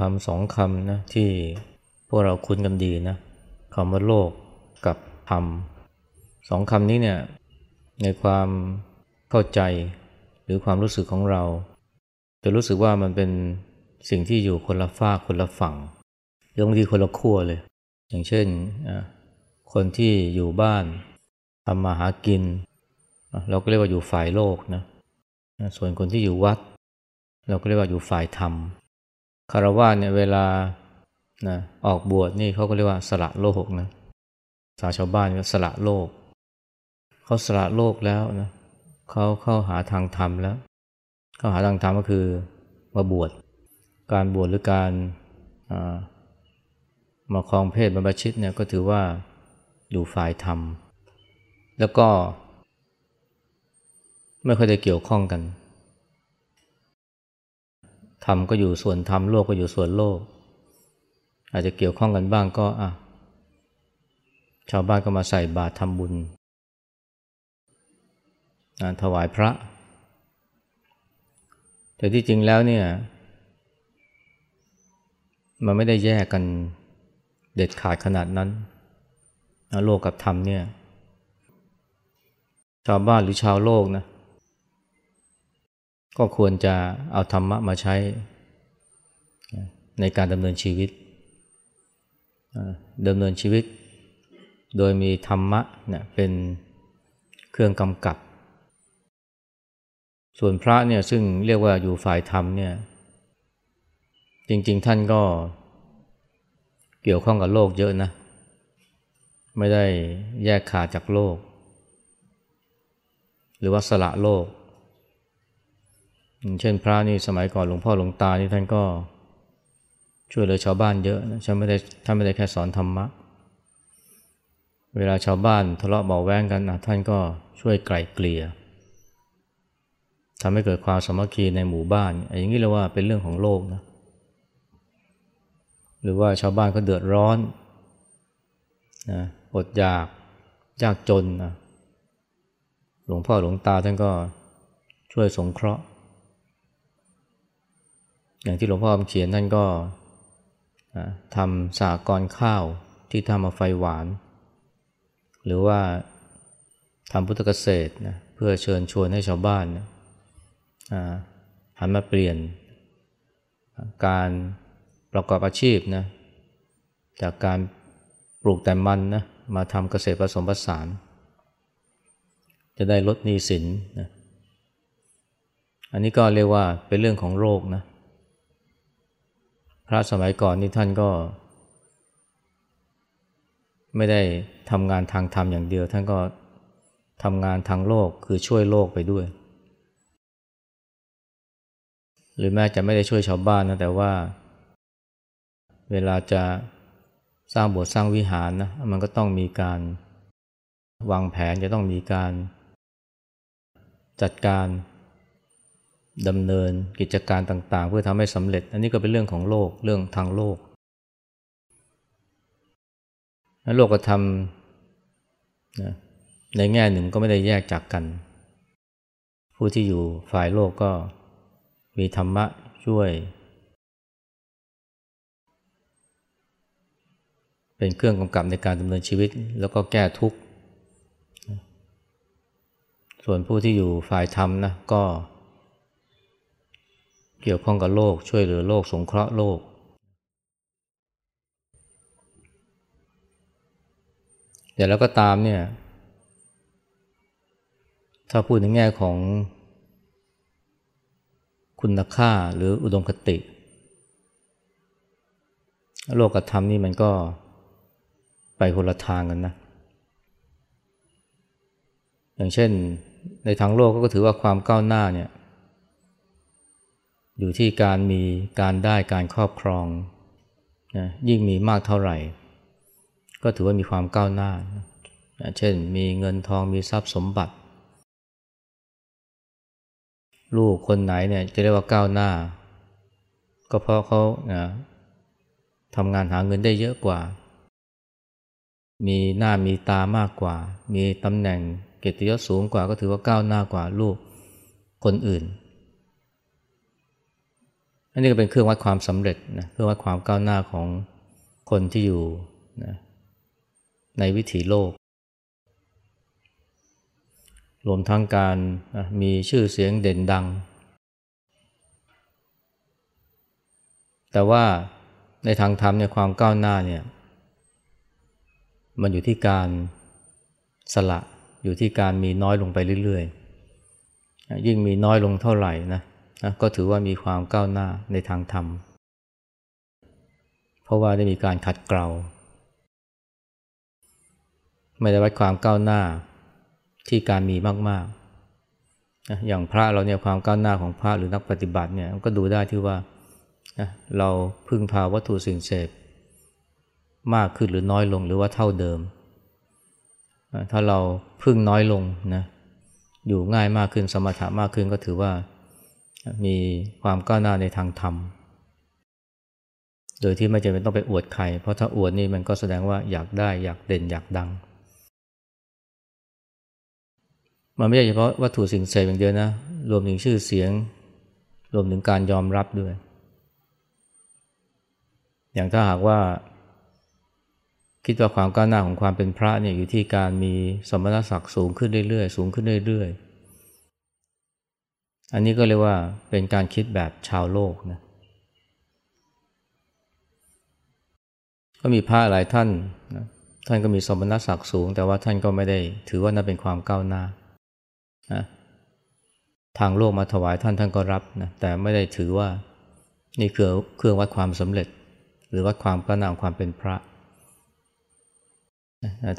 คำสองคำนะที่พวกเราคุ้นกันดีนะคำว่าโลกกับธรรมสองคำนี้เนี่ยในความเข้าใจหรือความรู้สึกของเรา จะรู้สึกว่ามันเป็นสิ่งที่อยู่คนละฝ้าคนละฝั่งบางทีคนละขั้วเลย อย่างเช่นคนที่อยู่บ้านทำมาหากิน เราก็เรียกว่าอยู่ฝ่ายโลกนะส่วนคนที่อยู่วัด เราก็เรียกว่าอยู่ฝ่ายธรรม คารวะเนี่ยเวลานะออกบวชนี่เขาก็เรียกว่าสละโลกนะสาชาวบ้านก็สละโลก เขาสละโลกแล้วนะเขาเข้าหาทางธรรมแล้ว เข้าหาทางธรรมก็คือมาบวช การบวชหรือการมาครองเพศบรรพชิตเนี่ยก็ถือว่าอยู่ฝ่ายธรรม แล้วก็ไม่ค่อยได้เกี่ยวข้องกัน รรมก็อยู่ส่วนธรรมโลกก็อยู่ส่วนโลก อาจจะเกี่ยวข้องกันบ้างก็อะชาวบ้านก็มาใส่บาตรทำบุญถวายพระ แต่ที่จริงแล้วเนี่ย มันไม่ได้แยกกันเด็ดขาดขนาดนั้น โลกกับธรรมเนี่ย ชาวบ้านหรือชาวโลกนะ ก็ควรจะเอาธรรมะมาใช้ในการดำเนินชีวิตดำเนินชีวิต โดยมีธรรมะเนี่ยเป็นเครื่องกำกับ ส่วนพระเนี่ยซึ่งเรียกว่าอยู่ฝ่ายธรรมเนี่ยจริง ๆ ท่านก็เกี่ยวข้องกับโลกเยอะนะ ไม่ได้แยกขาดจากโลก หรือว่าสละโลก เช่นพระนี่สมัยก่อนหลวงพ่อหลวงตานี่ท่านก็ช่วยเหลือชาวบ้านเยอะท่านไม่ได้ท่านไม่ได้แค่สอนธรรมะ เวลาชาวบ้านทะเลาะเบาแวงกันนะท่านก็ช่วยไกล่เกลี่ยทำให้เกิดความสมัคคีในหมู่บ้านอย่างนี้เรียกว่าเป็นเรื่องของโลกนะหรือว่าชาวบ้านก็เดือดร้อนนะอดอยากยากจนนะหลวงพ่อหลวงตาท่านก็ช่วยสงเคราะห์ อย่างที่หลวงพ่อเขียนท่นก็ทำสากรข้าวที่ทำมาไฟหวาน หรือว่าทำพุทธเกษตรนะเพื่อเชิญชวนให้ชาวบ้านนะหันมาเปลี่ยนการประกอบอาชีพนะจากการปลูกแต่มันนะมาทำเกษตรผสมผสาน จะได้ลดหนี้สินนะอันนี้ก็เรียกว่าเป็นเรื่องของโรคนะ พระสมัยก่อนนี่ท่านก็ ไม่ได้ทำงานทางธรรมอย่างเดียว ท่านก็ทำงานทางโลกคือช่วยโลกไปด้วย หรือแม้จะไม่ได้ช่วยชาวบ้านนะแต่ว่า เวลาจะสร้างโบสถ์สร้างวิหารนะมันก็ต้องมีการวางแผนจะต้องมีการจัดการ ดำเนินกิจการต่างๆ เพื่อทำให้สำเร็จ อันนี้ก็เป็นเรื่องของโลกเรื่องทางโลกโลกธรรมนะในแง่หนึ่งก็ไม่ได้แยกจากกัน ผู้ที่อยู่ฝ่ายโลกก็มีธรรมะช่วย เป็นเครื่องกำกับในการดำเนินชีวิตแล้วก็แก้ทุกข์ ส่วนผู้ที่อยู่ฝ่ายธรรมนะก็ เกี่ยวข้องกับโลก ช่วยเหลือโลก สงเคราะห์โลก แต่แล้วก็ตามเนี่ย ถ้าพูดในแง่ของคุณค่าหรืออุดมคติ โลกกับธรรมนี่มันก็ไปคนละทางกันนะ อย่างเช่นในทางโลกก็ถือว่าความก้าวหน้าเนี่ย อยู่ที่การมีการได้การครอบครองนะยิ่งมีมากเท่าไหร่ ก็ถือว่ามีความก้าวหน้านะเช่นมีเงินทองมีทรัพย์สมบัติ ลูกคนไหนเนี่ยจะเรียกว่าก้าวหน้า ก็เพราะเขานะทำงานหาเงินได้เยอะกว่า มีหน้ามีตามากกว่า มีตำแหน่งเกียรติยศสูงกว่าก็ถือว่าก้าวหน้ากว่าลูกคนอื่น อันนี้ก็เป็นเครื่องวัดความสำเร็จนะเครื่องวัดความก้าวหน้าของคนที่อยู่นะในวิถีโลก รวมทั้งการนะมีชื่อเสียงเด่นดัง แต่ว่าในทางธรรมเนี่ยความก้าวหน้าเนี่ยมันอยู่ที่การสละอยู่ที่การมีน้อยลงไปเรื่อยๆ ยิ่งมีน้อยลงเท่าไหร่นะ นะก็ถือว่ามีความก้าวหน้าในทางธรรม เพราะว่าได้มีการขัดเกลาไม่ได้วัดความก้าวหน้าที่การมีมากๆนะอย่างพระเราเนี่ยความก้าวหน้าของพระหรือนักปฏิบัติเนี่ยก็ดูได้ที่ว่านะเราพึ่งพาวัตถุสิ่งเสพมากขึ้นหรือน้อยลงหรือว่าเท่าเดิม ถ้าเราพึ่งน้อยลงนะอยู่ง่ายมากขึ้นสมถะมากขึ้นก็ถือว่า มีความก้าวหน้าในทางธรรม โดยที่ไม่จำเป็นต้องไปอวดใคร เพราะถ้าอวดนี่มันก็แสดงว่าอยากได้อยากเด่นอยากดัง มันไม่ใช่เฉพาะวัตถุสิ่งเสพอย่างเดียวนะ รวมถึงชื่อเสียง รวมถึงการยอมรับด้วย อย่างถ้าหากว่า คิดว่าความก้าวหน้าของความเป็นพระเนี่ยอยู่ที่การมีสมณศักดิ์สูงขึ้นเรื่อยๆ สูงขึ้นเรื่อยๆ อันนี้ก็เรียกว่าเป็นการคิดแบบชาวโลกนะก็มีพระหลายท่านนะท่านก็มีสมณศักดิ์สูง แต่ว่าท่านก็ไม่ได้ถือว่านั่นเป็นความก้าวหน้านะทางโลกมาถวายท่านท่านก็รับนะแต่ไม่ได้ถือว่านี่คือเครื่องวัดความสำเร็จ หรือวัดความก้าวหน้าของความเป็นพระ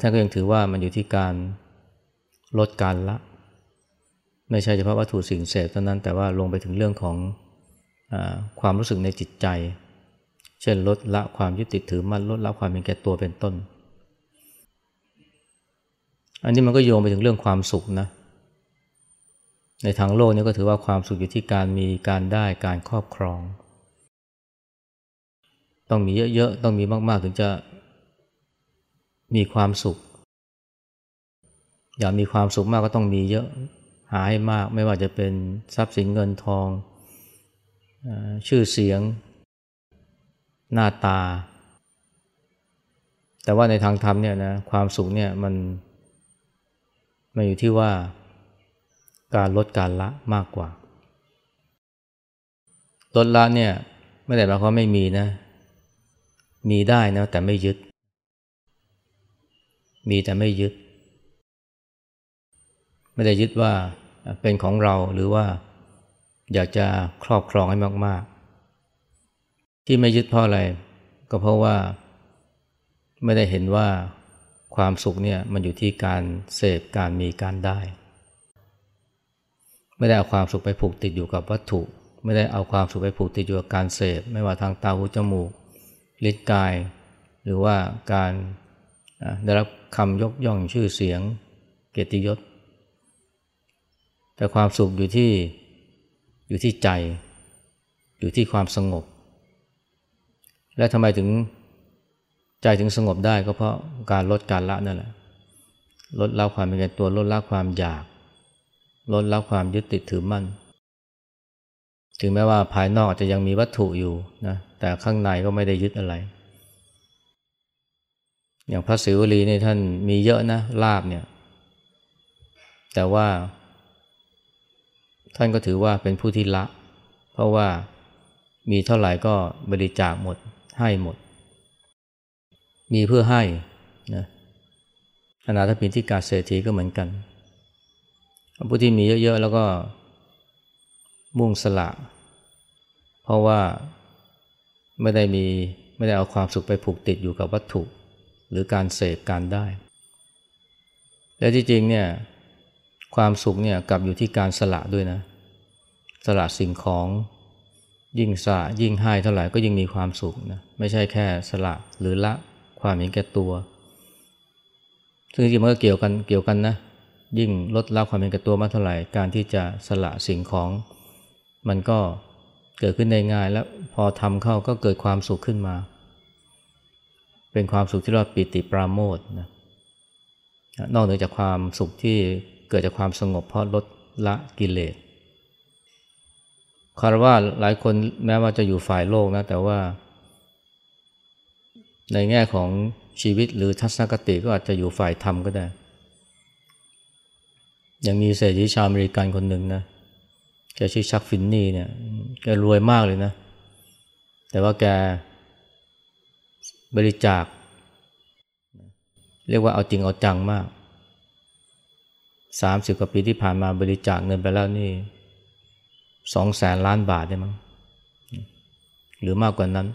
ท่านก็ยังถือว่ามันอยู่ที่การลดการละ ไม่ใช่เฉพาะวัตถุสิ่งเสพเท่านั้นแต่ว่าลงไปถึงเรื่องของอความรู้สึกในจิตใจ เช่นลดละความยึดติดถือมั่นลดละความเป็นแก่ตัวเป็นต้น อันนี้มันก็โยงไปถึงเรื่องความสุขนะในทางโลกนี่ก็ถือว่าความสุขอยู่ที่การมีการได้การครอบครอง ต้องมีเยอะๆต้องมีมากๆถึงจะมีความสุข อยากมีความสุขมากก็ต้องมีเยอะ หาให้มากไม่ว่าจะเป็นทรัพย์สินเงินทองชื่อเสียง หน้าตา แต่ว่าในทางธรรมเนี่ยนะความสุขเนี่ยมันมันอยู่ที่ว่าการลดการละมากกว่า ลดละเนี่ยไม่ได้หมายความไม่มีนะ มีได้นะแต่ไม่ยึด มีแต่ไม่ยึด ไม่ได้ยึดว่า เป็นของเราหรือว่าอยากจะครอบครองให้มาก ๆ ที่ไม่ยึดเพราะอะไร ก็เพราะว่าไม่ได้เห็นว่าความสุขเนี่ยมันอยู่ที่การเสพการมีการได้ ไม่ได้เอาความสุขไปผูกติดอยู่กับวัตถุ ไม่ได้เอาความสุขไปผูกติดอยู่กับการเสพไม่ว่าทางตาหูจมูกลิ้นกาย หรือว่าการได้รับคำยกย่องชื่อเสียง เกียรติยศ แต่ความสุขอยู่ที่อยู่ที่ใจ อยู่ที่ความสงบ และทำไมถึงใจถึงสงบได้ก็เพราะการลดการละนั่นแหละลดละความเป็นตัวลดละความอยาก ลดละความยึดติดถือมั่น ถึงแม้ว่าภายนอกอาจะยังมีวัตถุอยู่นะแต่ข้างในก็ไม่ได้ยึดอะไร อย่างพระศิวลีนี่ท่านมีเยอะนะลาบเนี่ย แต่ว่า ท่านก็ถือว่าเป็นผู้ที่ละ เพราะว่ามีเท่าไหร่ก็บริจาคหมดให้หมด มีเพื่อให้นะอนาถปินที่กาเศรษฐีก็เหมือนกัน ผู้ที่มีเยอะ ๆ แล้วก็มุ่งสละ เพราะว่าไม่ได้มีไม่ได้เอาความสุขไปผูกติดอยู่กับวัตถุ หรือการเสพการได้ และที่จริงเนี่ย ความสุขเนี่ยกลับอยู่ที่การสละด้วยนะ สละสิ่งของยิ่งสละยิ่งให้เท่าไหร่ก็ยิ่งมีความสุขนะไม่ใช่แค่สละหรือละความเห็นแก่ตัว ซึ่งจริงมันก็เกี่ยวกันเกี่ยวกันนะ ยิ่งลดละความเห็นแก่ตัวมากเท่าไหร่การที่จะสละสิ่งของ มันก็เกิดขึ้นได้ง่ายแล้วพอทำเข้าก็เกิดความสุขขึ้นมา เป็นความสุขที่เรียกว่าปิติปราโมทนะนอกเหนือจากความสุขที่ เกิดจากความสงบเพราะลดละกิเลสคารวะหลายคนแม้ว่าจะอยู่ฝ่ายโลกนะ แต่ว่า ในแง่ของชีวิตหรือทัศนคติก็อาจจะอยู่ฝ่ายธรรมก็ได้อย่างมีเศรษฐีชาวอเมริกันคนหนึ่งนะแกชื่อชักฟินนี่เนี่ยแกรวยมากเลยนะ แต่ว่าแกบริจาค เรียกว่าเอาจริงเอาจังมาก สามสิบกว่าปีที่ผ่านมาบริจาคเงินไปแล้วนี่สองแสนล้านบาทได้มั้งหรือมากกว่านั้น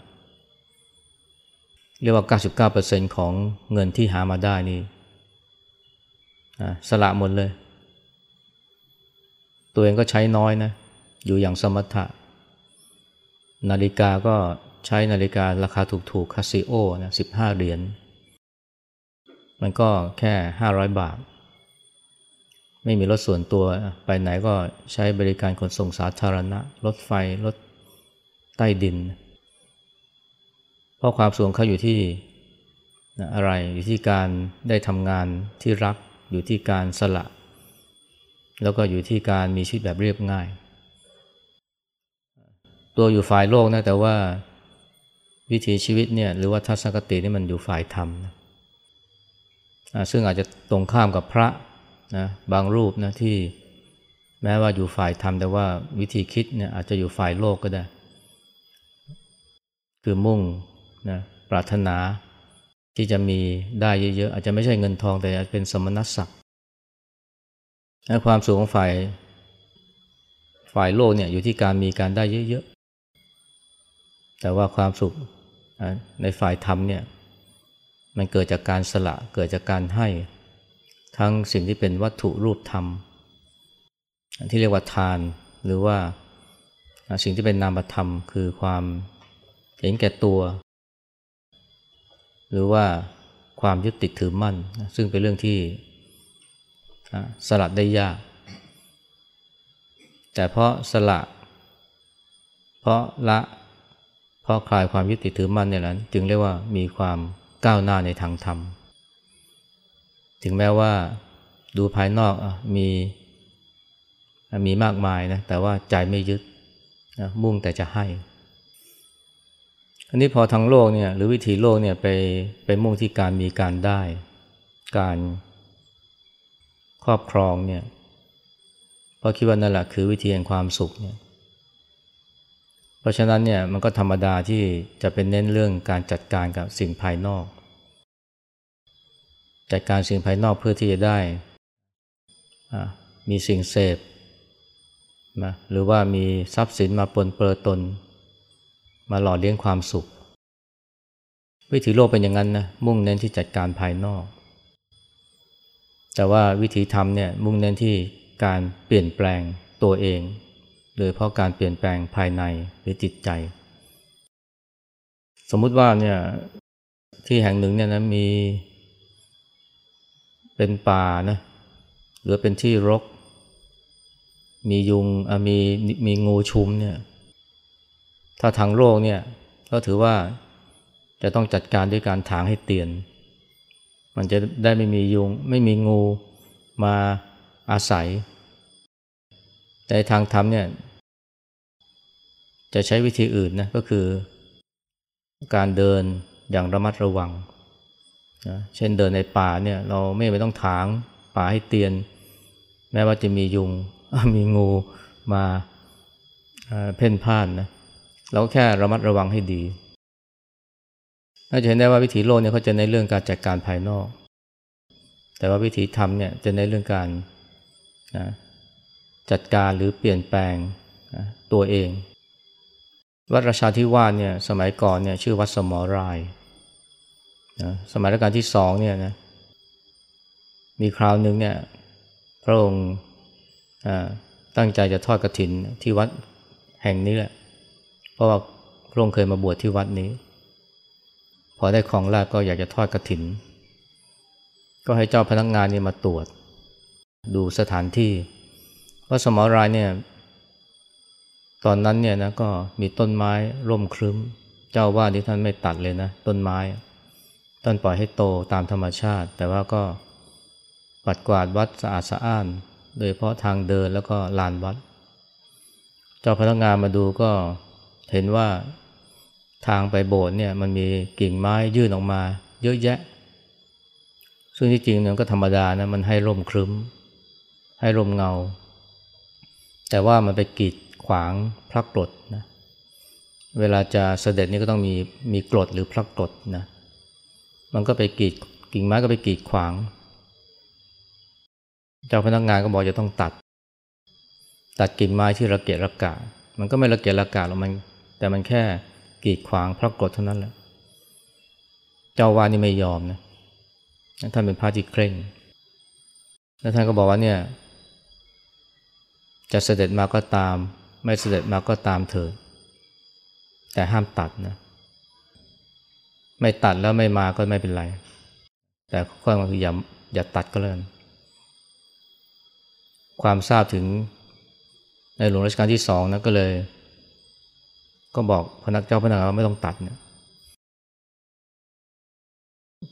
เรียกว่า 99%ของเงินที่หามาได้นี่สละหมดเลย ตัวเองก็ใช้น้อยนะ อยู่อย่างสมถะ นาฬิกาก็ใช้นาฬิการาคาถูกๆคาซิโอนะสิบห้าเหรียญ มันก็แค่ห้าร้อยบาท ไม่มีรถส่วนตัวไปไหนก็ใช้บริการขนส่งสาธารณะ รถไฟ รถใต้ดิน เพราะความสูงเขาอยู่ที่อะไรอยู่ที่การได้ทำงานที่รักอยู่ที่การสละ แล้วก็อยู่ที่การมีชีวิตแบบเรียบง่าย ตัวอยู่ฝ่ายโลกนะแต่ว่าวิถีชีวิตเนี่ยหรือว่าทัศนคตินี่มันอยู่ฝ่ายธรรมนะซึ่งอาจจะตรงข้ามกับพระ นะบางรูปนะที่แม้ว่าอยู่ฝ่ายธรรมแต่ว่าวิธีคิดเนี่ยอาจจะอยู่ฝ่ายโลกก็ได้ คือมุ่งนะปรารถนาที่จะมีได้เยอะๆอาจจะไม่ใช่เงินทองแต่อาจเป็นสมณศักดิ์ความสูงของฝ่ายฝ่ายโลกเนี่ยอยู่ที่การมีการได้เยอะๆ แต่ว่าความสุขในฝ่ายธรรมเนี่ยมันเกิดจากการสละเกิดจากการให้ ทั้งสิ่งที่เป็นวัตถุรูปธรรม ที่เรียกว่าทาน หรือว่าสิ่งที่เป็นนามธรรม คือความเห็นแก่ตัว หรือว่าความยึดติดถือมั่น ซึ่งเป็นเรื่องที่สลัดได้ยาก แต่เพราะสละ เพราะละ เพราะคลายความยึดติดถือมั่นเนี่ยแหละจึงเรียกว่ามีความก้าวหน้าในทางธรรม ถึงแม้ว่าดูภายนอกมีมีมากมายนะแต่ว่าใจไม่ยึดนะมุ่งแต่จะให้ อันนี้พอทางโลกเนี่ยหรือวิถีโลกเนี่ยไปไปมุ่งที่การมีการได้ การครอบครองเนี่ยเพราะคิดว่านั่นแหละคือวิธีแห่งความสุขเนี่ยเพราะฉะนั้นเนี่ยมันก็ธรรมดาที่จะเป็นเน้นเรื่องการจัดการกับสิ่งภายนอก จัดการสิ่งภายนอกเพื่อที่จะได้มีสิ่งเสพนะหรือว่ามีทรัพย์สินมาปนเปื้อตน มาหล่อเลี้ยงความสุข วิถีโลกเป็นอย่างนั้นนะมุ่งเน้นที่จัดการภายนอก แต่ว่าวิถีธรรมเนี่ยมุ่งเน้นที่การเปลี่ยนแปลงตัวเองโดยเพราะการเปลี่ยนแปลงภายในหรือจิตใจ สมมุติว่าเนี่ยที่แห่งหนึ่งเนี่ยนะมี เป็นป่านะหรือเป็นที่รก มียุงมีมีงูชุมเนี่ยถ้าทางโลกเนี่ยก็ถือว่าจะต้องจัดการด้วยการถางให้เตียน มันจะได้ไม่มียุงไม่มีงูมาอาศัย แต่ทางธรรมเนี่ยจะใช้วิธีอื่นนะก็คือ การเดินอย่างระมัดระวัง นะเช่นเดินในป่าเนี่ยเราไม่ไปต้องถางป่าให้เตียน แม้ว่าจะมียุงมีงูมาเพ่นพ่านนะเราแค่ระมัดระวังให้ดีน่าจะเห็นได้ว่าวิถีโลกเนี่ยเขาจะในเรื่องการจัดการภายนอก แต่ว่าวิถีธรรมเนี่ยจะในเรื่องการนะจัดการหรือเปลี่ยนแปลงนะตัวเอง วัดราชาธิวาสเนี่ยสมัยก่อนเนี่ยชื่อวัดสมอราย นะสมัยรัชกาลที่สองเนี่ยนะมีคราวหนึ่งเนี่ยพระองค์ตั้งใจจะทอดกระถินที่วัดแห่งนี้แหละ เพราะว่าพระองค์เคยมาบวชที่วัดนี้ พอได้ของราชก็อยากจะทอดกระถิน ก็ให้เจ้าพนักงานนี่มาตรวจ ดูสถานที่ว่าสมอรายเนี่ยตอนนั้นเนี่ยนะก็มีต้นไม้ร่มครึ้ม เจ้าว่าที่ท่านไม่ตัดเลยนะ ต้นไม้ ท่านปล่อยให้โตตามธรรมชาติ แต่ว่าก็ปัดกวาดวัดสะอาดสะอ้าน โดยเพราะทางเดินแล้วก็ลานวัด เจ้าพนักงานมาดูก็เห็นว่าทางไปโบสถ์เนี่ยมันมีกิ่งไม้ยื่นออกมา เยอะแยะ ซึ่งที่จริงเนี่ยก็ธรรมดานะมันให้ร่มครึ้ม ให้ร่มเงา แต่ว่ามันไปกีดขวางพระกรดนะเวลาจะเสด็จนี่ก็ต้องมีมีกรดหรือพระกรดนะ มันก็ไปกีดกิ่งไม้ก็ไปกีดขวาง เจ้าพนักงานก็บอกจะต้องตัด ตัดกิ่งไม้ที่ระเกะระกะ มันก็ไม่ระเกะระกะหรอกมัน แต่มันแค่กีดขวางพระกรดเท่านั้นแหละ เจ้าวานี่ไม่ยอมนะท่านเป็นพระที่เคร่ง แล้วท่านก็บอกว่าเนี่ย จะเสด็จมาก็ตาม ไม่เสด็จมาก็ตามเถิดแต่ห้ามตัดนะ ไม่ตัดแล้วไม่มาก็ไม่เป็นไร แต่ข้อมาคืออย่าอย่าตัดก็แล้วนความทราบถึงในหลวงรัชกาลที่สองนะก็เลย ก็บอกพนักเจ้าพนักงานไม่ต้องตัดเนี่ย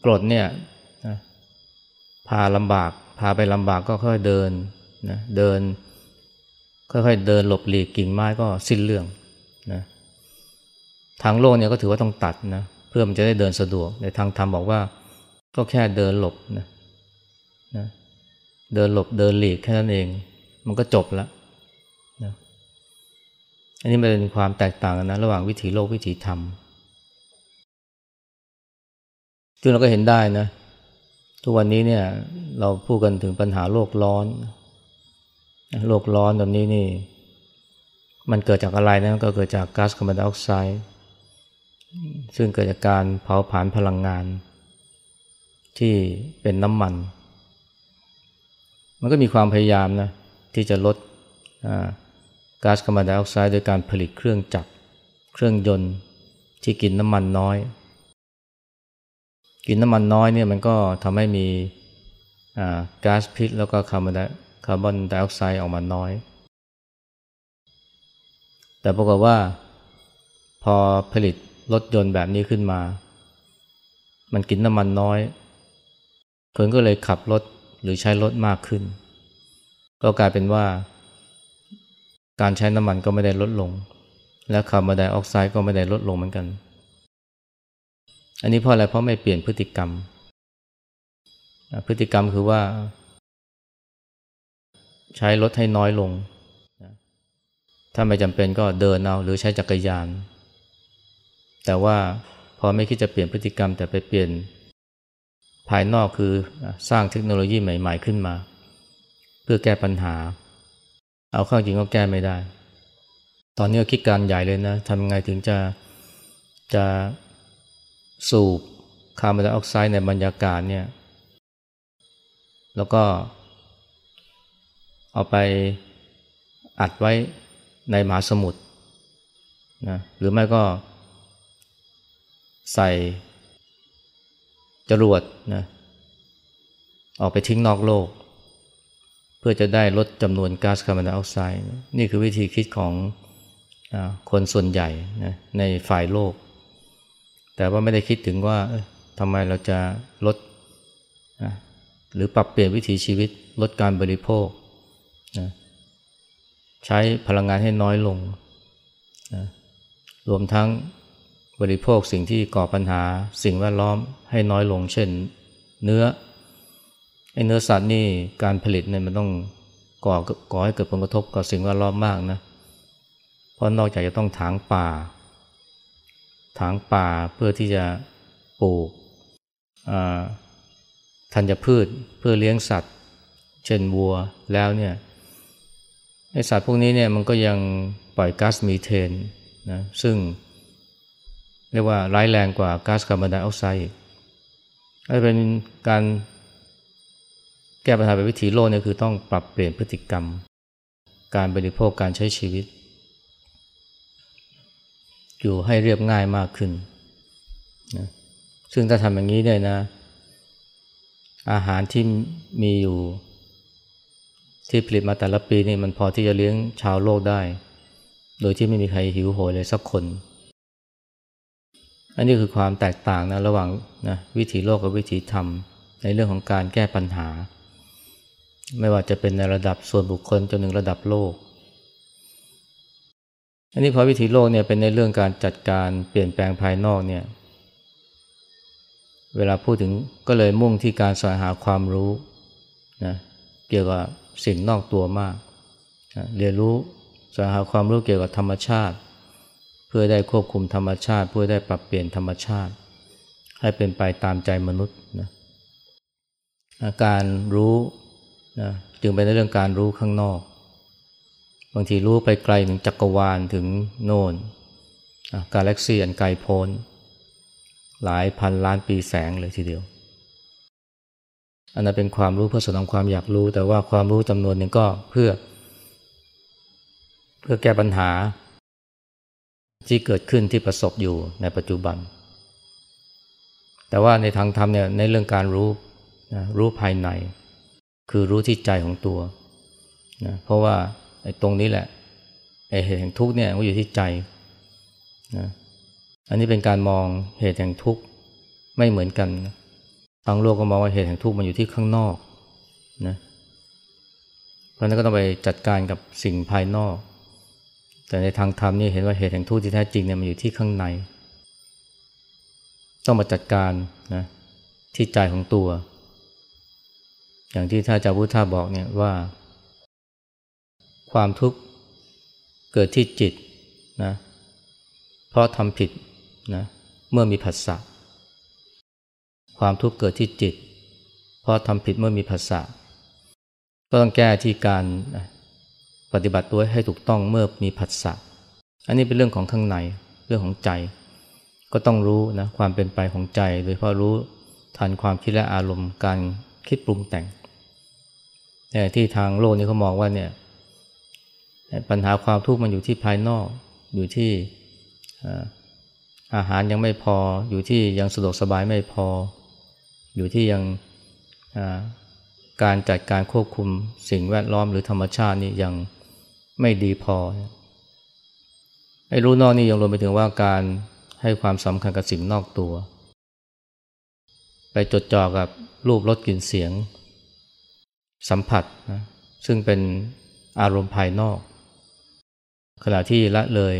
กรดเนี่ยนะพาลำบาก พาไปลำบากก็ค่อยเดินนะเดิน ค่อยๆเดินหลบหลีกกิ่งไม้ก็สิ้นเรื่องนะทางโลกเนี่ยก็ถือว่าต้องตัดนะเพื่อมันจะได้เดินสะดวกในทางธรรมบอกว่า ก็แค่เดินหลบนะนะเดินหลบเดินหลีกแค่นั้นเอง มันก็จบแล้วนะอันนี้มันเป็นความแตกต่างกันนะระหว่างวิถีโลกวิถีธรรมซึ่งเราก็เห็นได้นะ ทุกวันนี้เนี่ยเราพูดกันถึงปัญหาโลกร้อน โลกร้อนแบบนี้นี่ มันเกิดจากอะไรนะก็เกิดจากก๊าซคาร์บอนไดออกไซด์ ซึ่งเกิดจากการเผาผลาญพลังงาน ที่เป็นน้ำมัน มันก็มีความพยายามนะที่จะลดก๊าซคาร์บอนไดออกไซด์โดยการผลิตเครื่องจักรเครื่องยนต์ที่กินน้ำมันน้อย กินน้ำมันน้อยเนี่ยมันก็ทำให้มีก๊าซพิษแล้วก็คาร์บอนไดคาร์บอนไดออกไซด์ออกมาน้อย แต่ปรากฏว่าพอผลิต รถยนต์แบบนี้ขึ้นมา มันกินน้ำมันน้อย คนก็เลยขับรถหรือใช้รถมากขึ้น ก็กลายเป็นว่า การใช้น้ำมันก็ไม่ได้ลดลง และคาร์บอนไดออกไซด์ก็ไม่ได้ลดลงเหมือนกัน อันนี้เพราะอะไรเพราะไม่เปลี่ยนพฤติกรรม พฤติกรรมคือว่า ใช้รถให้น้อยลงถ้าไม่จำเป็นก็เดินเอาหรือใช้จักรยาน แต่ว่าพอไม่คิดจะเปลี่ยนพฤติกรรมแต่ไปเปลี่ยนภายนอกคือสร้างเทคโนโลยีใหม่ ๆขึ้นมา เพื่อแก้ปัญหา เอาเข้าจริงก็แก้ไม่ได้ ตอนนี้คิดการใหญ่เลยนะทำไงถึงจะจะสูบคาร์บอนไดออกไซด์ในบรรยากาศเนี่ยแล้วก็เอาไปอัดไว้ในมหาสมุทรนะหรือไม่ก็ ใส่จรวดนะออกไปทิ้งนอกโลก เพื่อจะได้ลดจำนวนก๊าซคาร์บอนไดออกไซด์นี่คือวิธีคิดของอคนส่วนใหญ่นะในฝ่ายโลก แต่ว่าไม่ได้คิดถึงว่าทำไมเราจะลดนะหรือปรับเปลี่ยนวิถีชีวิตลดการบริโภคนะใช้พลังงานให้น้อยลงนะรวมทั้ง บริโภคสิ่งที่ก่อปัญหาสิ่งแวดล้อมให้น้อยลง เช่น เนื้อไอ้เนื้อสัตว์นี่การผลิตเนี่ยมันต้องก่อก่อให้เกิดผลกระทบกับสิ่งแวดล้อมมากนะเพราะนอกจากจะต้องถางป่า ถางป่าเพื่อที่จะปลูกธัญพืชเพื่อเลี้ยงสัตว์ เช่นวัวแล้วเนี่ยไอสัตว์พวกนี้เนี่ยมันก็ยังปล่อยก๊าซมีเทนนะซึ่ง เรียกว่าร้ายแรงกว่าก๊าซคาร์บอนไดออกไซด์ถ้าเป็นการแก้ปัญหาแบบวิถีโลกเนี่ยคือต้องปรับเปลี่ยนพฤติกรรม การบริโภคการใช้ชีวิต อยู่ให้เรียบง่ายมากขึ้นนะซึ่งถ้าทำอย่างนี้เนี่ยนะ อาหารที่มีอยู่ที่ผลิตมาแต่ละปีนี่มันพอที่จะเลี้ยงชาวโลกได้ โดยที่ไม่มีใครหิวโหยเลยสักคน อันนี้คือความแตกต่างนะระหว่างนะวิถีโลกกับวิถีธรรม ในเรื่องของการแก้ปัญหา ไม่ว่าจะเป็นในระดับส่วนบุคคลจนถึงระดับโลก อันนี้พอวิถีโลกเนี่ยเป็นในเรื่องการจัดการเปลี่ยนแปลงภายนอกเนี่ยเวลาพูดถึงก็เลยมุ่งที่การสอยหาความรู้นะเกี่ยวกับสิ่งนอกตัวมากนะเรียนรู้สอยหาความรู้เกี่ยวกับธรรมชาติ เพื่อได้ควบคุมธรรมชาติ เพื่อได้ปรับเปลี่ยนธรรมชาติ ให้เป็นไปตามใจมนุษย์นะาการรู้นะจึงเป็นในเรื่องการรู้ข้างนอก บางทีรู้ไปไกลถึงจักรวาลถึงโน่นกาแล็กซี่อันไกลโพ้น หลายพันล้านปีแสงเลยทีเดียว อันนั้นเป็นความรู้เพื่อสนองความอยากรู้ แต่ว่าความรู้จำนวนหนึ่งก็เพื่อ เพื่อแก้ปัญหา ที่เกิดขึ้นที่ประสบอยู่ในปัจจุบัน แต่ว่าในทางธรรมเนี่ยในเรื่องการรู้นะรู้ภายใน คือรู้ที่ใจของตัวนะเพราะว่าไอ้ตรงนี้แหละไอ้เหตุแห่งทุกข์เนี่ยมันอยู่ที่ใจนะอันนี้เป็นการมองเหตุแห่งทุกข์ไม่เหมือนกันทางโลกก็มองว่าเหตุแห่งทุกข์มันอยู่ที่ข้างนอกนะเพราะนั้นก็ต้องไปจัดการกับสิ่งภายนอก แต่ในทางธรรมนี่เห็นว่าเหตุแห่งทุกข์ที่แท้จริงเนี่ยมันอยู่ที่ข้างใน ต้องมาจัดการนะที่ใจของตัว อย่างที่ท่านอาจารย์พุทธาบอกเนี่ยว่า ความทุกข์เกิดที่จิตนะเพราะทำผิดนะเมื่อมีผัสสะความทุกข์เกิดที่จิต เพราะทำผิดเมื่อมีผัสสะก็ต้องแก้ที่การ ปฏิบัติตัวให้ถูกต้องเมื่อมีผัสสะอันนี้เป็นเรื่องของข้างในเรื่องของใจ ก็ต้องรู้นะความเป็นไปของใจ โดยเพราะรู้ทันความคิดและอารมณ์การคิดปรุงแต่งแต่ที่ทางโลกนี้เขามองว่าเนี่ยปัญหาความทุกข์มันอยู่ที่ภายนอกอยู่ที่อาหารยังไม่พอ อยู่ที่ยังสะดวกสบายไม่พอ อยู่ที่ยังการจัดการควบคุมสิ่งแวดล้อมหรือธรรมชาตินี่ยัง ไม่ดีพอไอ้รู้นอกนี่ยังรวมไปถึงว่าการให้ความสำคัญกับสิ่งนอกตัว ไปจดจ่อกับรูปรสกลิ่นเสียง สัมผัสนะซึ่งเป็นอารมณ์ภายนอก ขณะที่ละเลย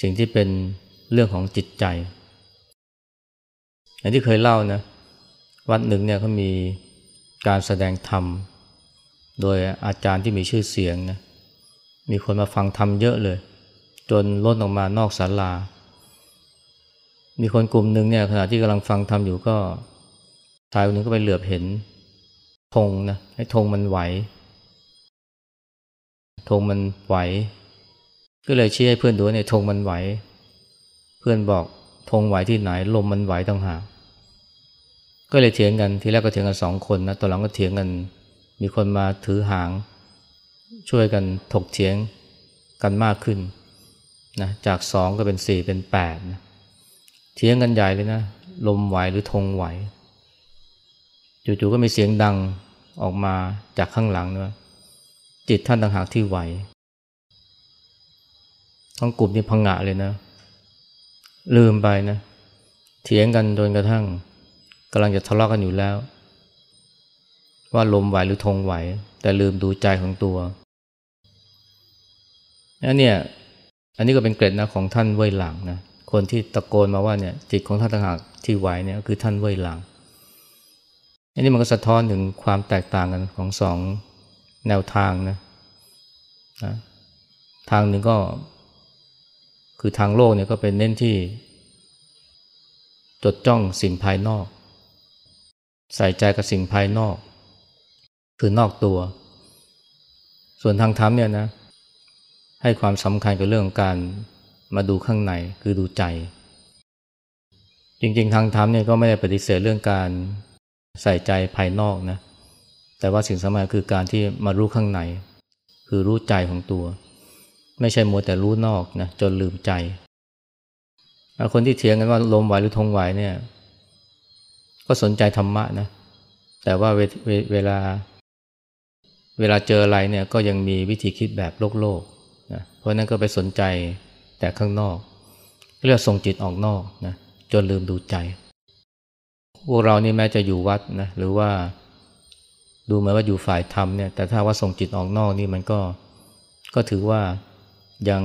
สิ่งที่เป็นเรื่องของจิตใจอย่างที่เคยเล่านะวัดหนึ่งเนี่ยเขามีการแสดงธรรม โดยอาจารย์ที่มีชื่อเสียงนะ มีคนมาฟังธรรมเยอะเลย จนล้นออกมานอกศาลา มีคนกลุ่มหนึ่งเนี่ยขณะที่กำลังฟังธรรมอยู่ก็ชายคนนึงก็ไปเหลือบเห็นธงนะให้ธงมันไหวธงมันไหว ก็เลยชี้ให้เพื่อนดูเนี่ยธงมันไหว เพื่อนบอกธงไหวที่ไหน ลมมันไหวต่างหากก็เลยเถียงกันทีแรกก็เถียงกันสองคนนะตอนหลังก็เถียงกัน มีคนมาถือหาง ช่วยกันถกเถียงกันมากขึ้นนะจากสองก็เป็นสี่เป็นแปดนะเถียงกันใหญ่เลยนะ ลมไหวหรือธงไหวจู่ๆก็มีเสียงดังออกมาจากข้างหลังว่าจิตท่านต่างหากที่ไหวทั้งกลุ่มนี่พังงะเลยนะ ลืมไปนะ เถียงกันจนกระทั่งกำลังจะทะเลาะกันอยู่แล้ว ว่าลมไหวหรือธงไหว แต่ลืมดูใจของตัวอันเนี่ยอันนี้ก็เป็นเกร็ดนะของท่านเว่ยหลังนะคนที่ตะโกนมาว่าเนี่ยจิตของท่านต่างหากที่ไหวเนี่ยคือท่านเว่ยหลังอันนี้มันก็สะท้อนถึงความแตกต่างกันของสองแนวทางนะนะทางหนึ่งก็คือทางโลกเนี่ยก็เป็นเน้นที่ จดจ้องสิ่งภายนอก ใส่ใจกับสิ่งภายนอก คือนอกตัว ส่วนทางธรรมเนี่ยนะ ให้ความสำคัญกับเรื่องการมาดูข้างในคือดูใจ จริง ๆ ทางธรรมเนี่ยก็ไม่ได้ปฏิเสธเรื่องการใส่ใจภายนอกนะ แต่ว่าสิ่งสำคัญคือการที่มารู้ข้างใน คือรู้ใจของตัว ไม่ใช่มัวแต่รู้นอกนะจนลืมใจ คนที่เถียงกันว่าลมไหวหรือทงไหวเนี่ย ก็สนใจธรรมะนะ แต่ว่าเวเวเวลา เวลาเจออะไรเนี่ยก็ยังมีวิธีคิดแบบโลกโลกนะเพราะนั้นก็ไปสนใจแต่ข้างนอก เรียกส่งจิตออกนอกนะจนลืมดูใจ พวกเรานี่แม้จะอยู่วัดนะหรือว่าดูเหมือนว่าอยู่ฝ่ายธรรมเนี่ยแต่ถ้าว่าส่งจิตออกนอกนี่มันก็ก็ถือว่ายัง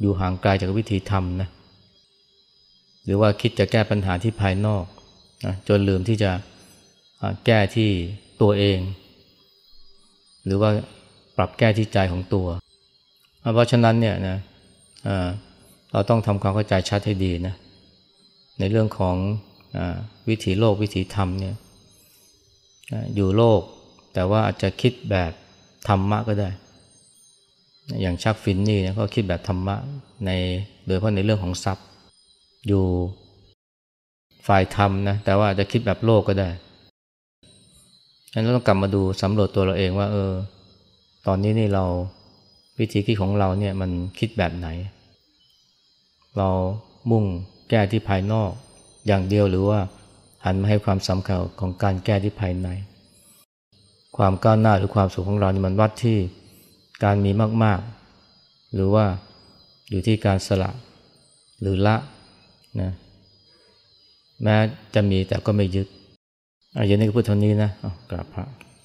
อยู่ห่างไกลจากวิธีธรรมนะหรือว่าคิดจะแก้ปัญหาที่ภายนอกนะจนลืมที่จะแก้ที่ตัวเอง หรือว่าปรับแก้ที่ใจของตัว เพราะฉะนั้นเนี่ยนะเราต้องทำความเข้าใจชัดให้ดีนะในเรื่องของอวิถีโลกวิถีธรรมเนี่ยอยู่โลกแต่ว่าอาจจะคิดแบบธรรมะก็ได้ อย่างชักฟินนี่นะก็คิดแบบธรรมะในโดยเฉพาะในเรื่องของทรัพย์ อยู่ฝ่ายธรรมนะแต่ว่าจะคิดแบบโลกก็ได้ ฉะนั้นเราต้องกลับมาดูสำรวจตัวเราเองว่า เออ ตอนนี้นี่เราวิธีคิดของเราเนี่ยมันคิดแบบไหน เรามุ่งแก้ที่ภายนอกอย่างเดียวหรือว่าหันมาให้ความสำคัญของการแก้ที่ภายใน ความก้าวหน้าหรือความสุขของเรานี่มันวัดที่การมีมาก ๆ หรือว่าอยู่ที่การสละหรือละนะแม้จะมีแต่ก็ไม่ยึด อย่างนี้ก็พูดเท่านี้นะกราบพระ